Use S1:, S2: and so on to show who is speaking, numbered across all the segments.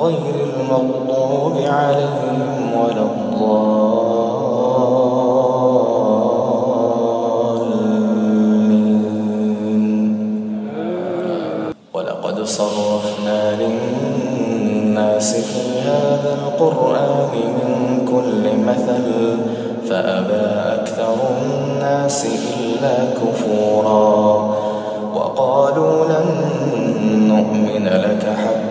S1: غير المغضوب عليهم ولا الضالين. ولقد صرفنا للناس في هذا القرآن من كل مثل فأبى أكثر الناس إلا كفورا. وقالوا لن نؤمن لك حتى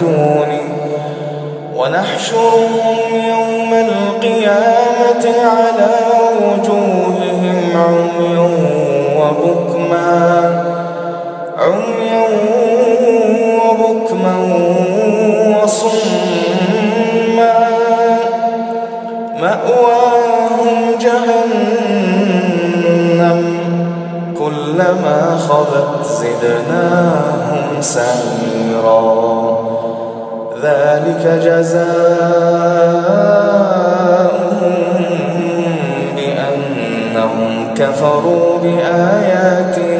S1: دونه ونحشرهم يوم القيامة على وجوههم عميا وبكما عميا وبكما وصما. مأواهم جهنم كلما خبت زدناهم سعيرا. ذلك جزاؤهم بأنهم كفروا بآياتنا.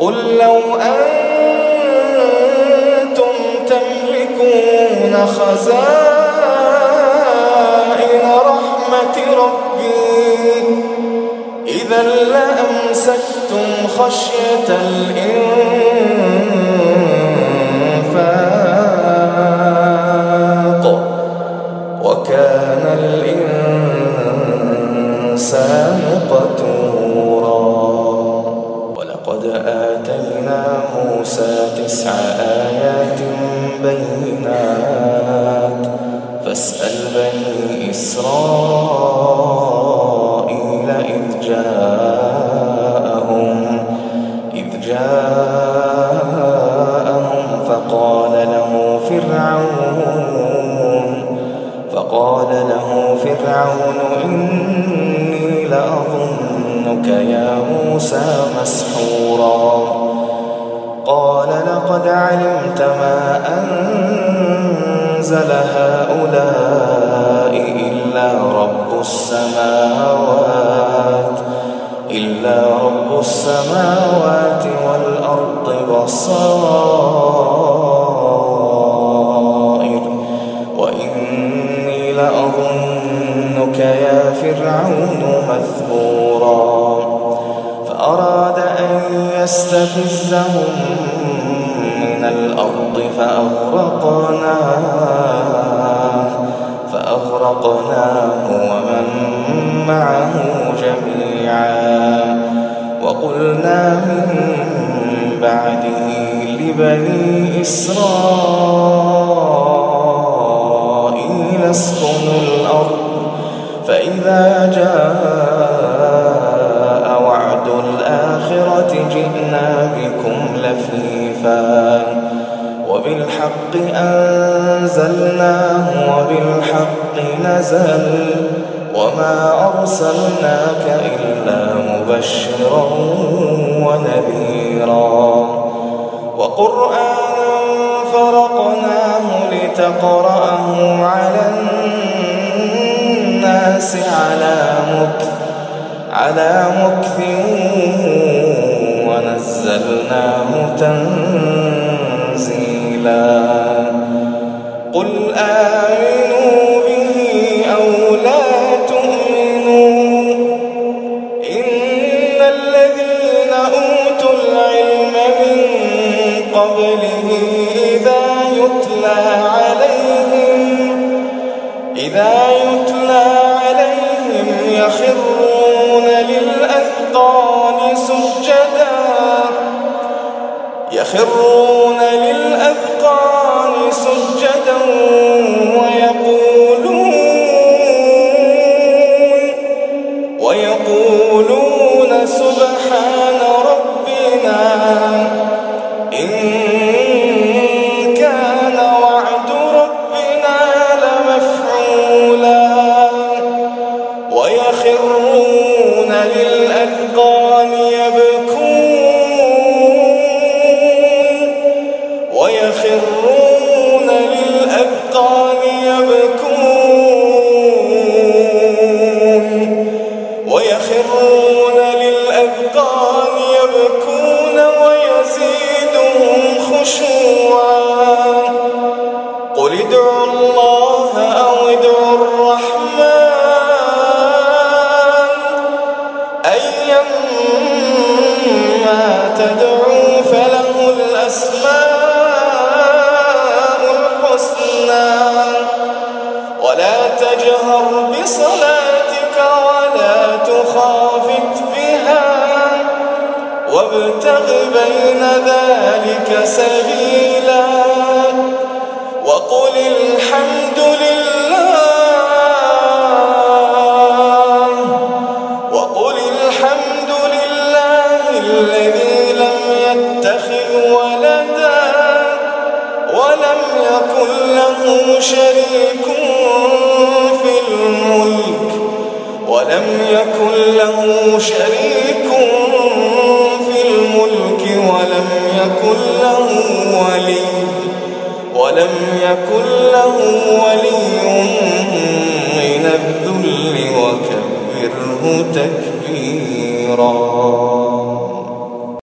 S1: قل لو أنتم تملكون خزائن رحمة ربي إذا لأمسكتم خشية الإنفاق بينات فاسأل بني إسرائيل إذ جاءهم إذ جاءهم فقال له فرعون فقال له فرعون إني لأظنك يا موسى مسحورا. قال لقد علمت ما أنزل هؤلاء إلا رب السماوات إلا رب السماوات والأرض بصائر. وإني لأظنك يا فرعون مثبورا فأراد أن يستفزهم من الأرض فأغرقناه فأغرقناه ومن معه جميعا. وقلنا من بعده لبني إسرائيل وما أرسلناك إلا مبشرا ونذيرا. وقرآنا فرقناه لتقرأه على الناس على مكث على مكث ونزلناه تنزيلا. قل آمنوا يتلى عليهم يخرون سجدا يخرون للأذقان سجدا ويخرون للأذقان وابتغ بين ذلك سبيلا وقل الحمد لله وقل الحمد لله الذي لم يتخذ ولدا ولم يكن له شريك في الملك ولم يكن له شريك الملك ولم يكن له ولي ولم يكن له ولي من الذل وكبره تكبيرا.